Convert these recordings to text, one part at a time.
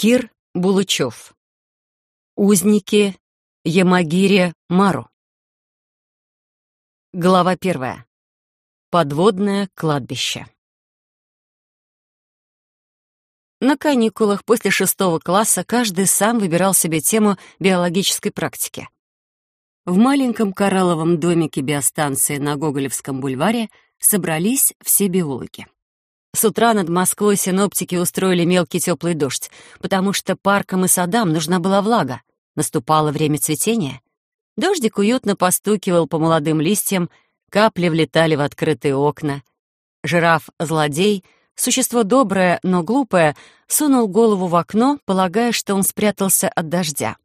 Кир Булычев. Узники Ямагире Мару. Глава первая. Подводное кладбище. На каникулах после шестого класса каждый сам выбирал себе тему биологической практики. В маленьком коралловом домике биостанции на Гоголевском бульваре собрались все биологи. С утра над Москвой синоптики устроили мелкий теплый дождь, потому что паркам и садам нужна была влага. Наступало время цветения. Дождик уютно постукивал по молодым листьям, капли влетали в открытые окна. Жираф-злодей, существо доброе, но глупое, сунул голову в окно, полагая, что он спрятался от дождя.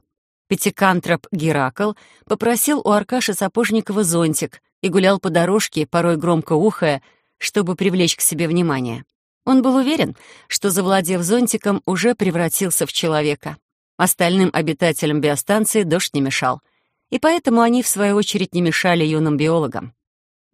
Пятикантроп Геракл попросил у Аркаши Сапожникова зонтик и гулял по дорожке, порой громко ухая, чтобы привлечь к себе внимание. Он был уверен, что, завладев зонтиком, уже превратился в человека. Остальным обитателям биостанции дождь не мешал. И поэтому они, в свою очередь, не мешали юным биологам.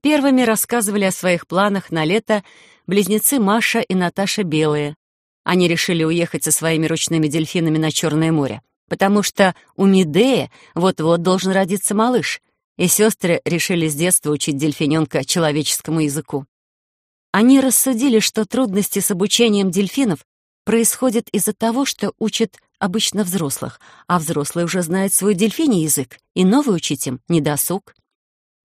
Первыми рассказывали о своих планах на лето близнецы Маша и Наташа Белые. Они решили уехать со своими ручными дельфинами на Черное море, потому что у Медея вот-вот должен родиться малыш, и сестры решили с детства учить дельфиненка человеческому языку. Они рассудили, что трудности с обучением дельфинов происходят из-за того, что учат обычно взрослых, а взрослые уже знают свой дельфиний язык, и новый учить им не досуг.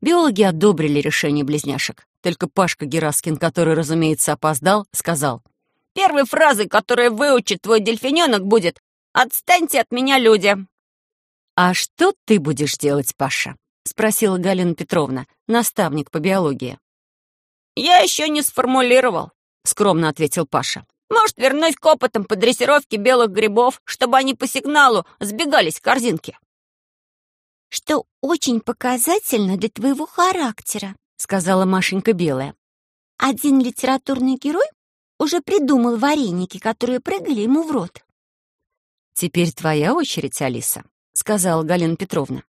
Биологи одобрили решение близняшек. Только Пашка Гераскин, который, разумеется, опоздал, сказал, «Первой фразой, которую выучит твой дельфиненок, будет «Отстаньте от меня, люди!» «А что ты будешь делать, Паша?» — спросила Галина Петровна, наставник по биологии. «Я еще не сформулировал», — скромно ответил Паша. «Может, вернусь к опытам по дрессировке белых грибов, чтобы они по сигналу сбегались в корзинке». «Что очень показательно для твоего характера», — сказала Машенька Белая. «Один литературный герой уже придумал вареники, которые прыгали ему в рот». «Теперь твоя очередь, Алиса», — сказала Галина Петровна.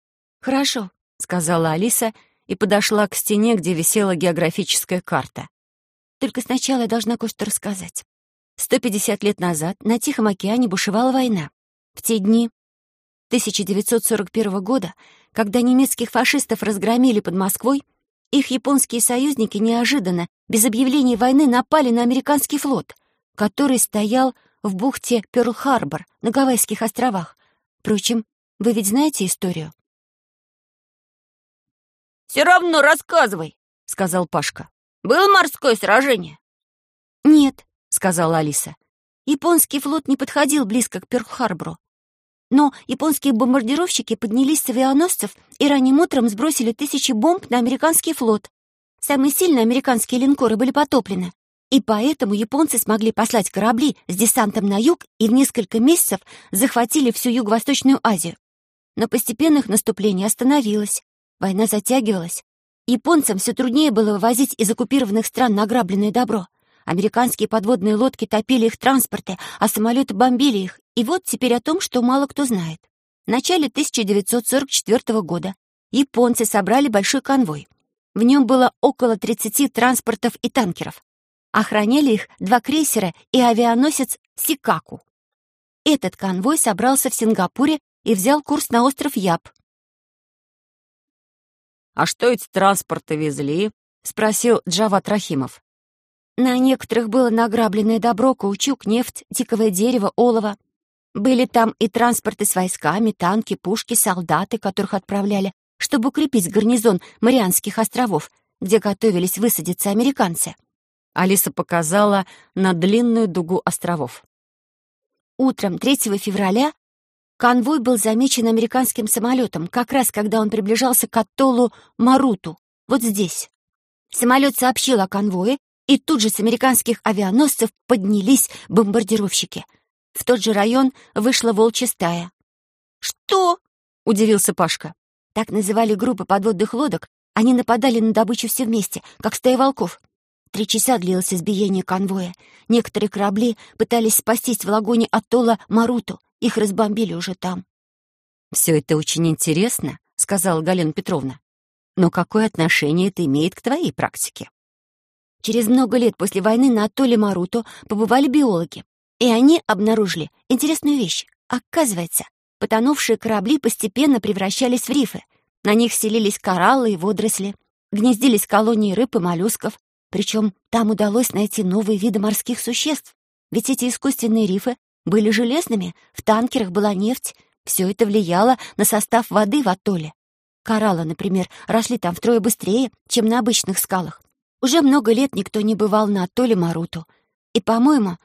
«Хорошо», — сказала Алиса и подошла к стене, где висела географическая карта. «Только сначала я должна кое-что рассказать. 150 лет назад на Тихом океане бушевала война. В те дни 1941 года, когда немецких фашистов разгромили под Москвой, их японские союзники неожиданно, без объявления войны, напали на американский флот, который стоял в бухте Пёрл-Харбор на Гавайских островах. Впрочем, вы ведь знаете историю? «Все равно рассказывай», — сказал Пашка. «Было морское сражение?» «Нет», — сказала Алиса. «Японский флот не подходил близко к Пёрл-Харбору. Но японские бомбардировщики поднялись с авианосцев и ранним утром сбросили тысячи бомб на американский флот. Самые сильные американские линкоры были потоплены. И поэтому японцы смогли послать корабли с десантом на юг и в несколько месяцев захватили всю Юго-Восточную Азию. Но постепенно их наступление остановилось. Война затягивалась. Японцам все труднее было вывозить из оккупированных стран награбленное добро. Американские подводные лодки топили их транспорты, а самолеты бомбили их. И вот теперь о том, что мало кто знает. В начале 1944 года японцы собрали большой конвой. В нем было около 30 транспортов и танкеров. Охраняли их два крейсера и авианосец «Сикаку». Этот конвой собрался в Сингапуре и взял курс на остров Яб, «А что эти транспорты везли?» — спросил Джават Рахимов. «На некоторых было награбленное добро, каучук, нефть, диковое дерево, олово. Были там и транспорты с войсками, танки, пушки, солдаты, которых отправляли, чтобы укрепить гарнизон Марианских островов, где готовились высадиться американцы». Алиса показала на длинную дугу островов. Утром 3 февраля Конвой был замечен американским самолетом, как раз когда он приближался к атоллу Маруту, вот здесь. Самолет сообщил о конвое, и тут же с американских авианосцев поднялись бомбардировщики. В тот же район вышла волчья стая. «Что?» — удивился Пашка. Так называли группы подводных лодок. Они нападали на добычу все вместе, как стая волков. Три часа длилось избиение конвоя. Некоторые корабли пытались спастись в лагуне атолла Маруту, их разбомбили уже там. «Все это очень интересно», — сказала Галина Петровна. «Но какое отношение это имеет к твоей практике?» Через много лет после войны на атолле Маруто побывали биологи. И они обнаружили интересную вещь. Оказывается, потонувшие корабли постепенно превращались в рифы. На них селились кораллы и водоросли, гнездились колонии рыб и моллюсков, причем там удалось найти новые виды морских существ. Ведь эти искусственные рифы были железными, в танкерах была нефть. Все это влияло на состав воды в атолле. Кораллы, например, росли там втрое быстрее, чем на обычных скалах. Уже много лет никто не бывал на атолле Маруту. И, по-моему,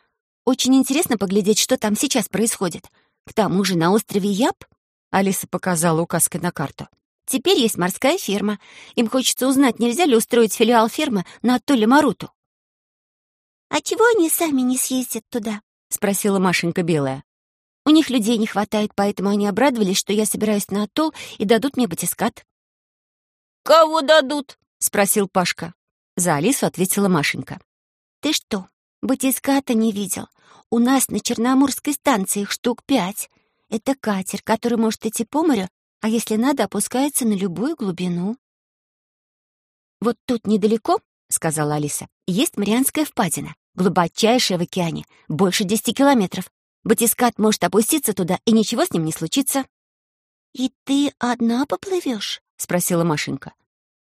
очень интересно поглядеть, что там сейчас происходит. К тому же на острове Яб, Алиса показала указкой на карту, теперь есть морская ферма. Им хочется узнать, нельзя ли устроить филиал фермы на атолле Маруту. «А чего они сами не съездят туда?» — спросила Машенька Белая. «У них людей не хватает, поэтому они обрадовались, что я собираюсь на атолл и дадут мне батискат». «Кого дадут?» — спросил Пашка. За Алису ответила Машенька. «Ты что, батиската не видел? У нас на Черноморской станции их штук пять. Это катер, который может идти по морю, а если надо, опускается на любую глубину». «Вот тут недалеко, — сказала Алиса, — есть Марианская впадина, глубочайшая в океане, больше десяти километров. Батискат может опуститься туда, и ничего с ним не случится». «И ты одна поплывешь? спросила Машенька.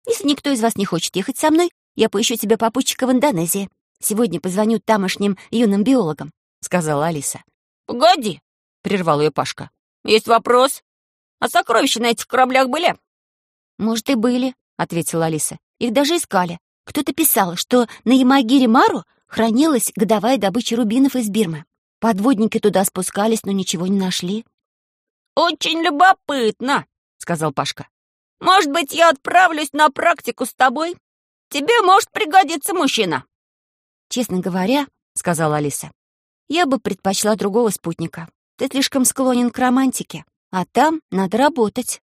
«Если никто из вас не хочет ехать со мной, я поищу тебе попутчика в Индонезии. Сегодня позвоню тамошним юным биологам», — сказала Алиса. «Погоди», — прервал ее Пашка. «Есть вопрос. А сокровища на этих кораблях были?» «Может, и были», — ответила Алиса. «Их даже искали. Кто-то писал, что на Ямагире Мару хранилась годовая добыча рубинов из Бирмы. Подводники туда спускались, но ничего не нашли». «Очень любопытно», — сказал Пашка. «Может быть, я отправлюсь на практику с тобой? Тебе может пригодиться мужчина». «Честно говоря», — сказала Алиса, «я бы предпочла другого спутника. Ты слишком склонен к романтике, а там надо работать».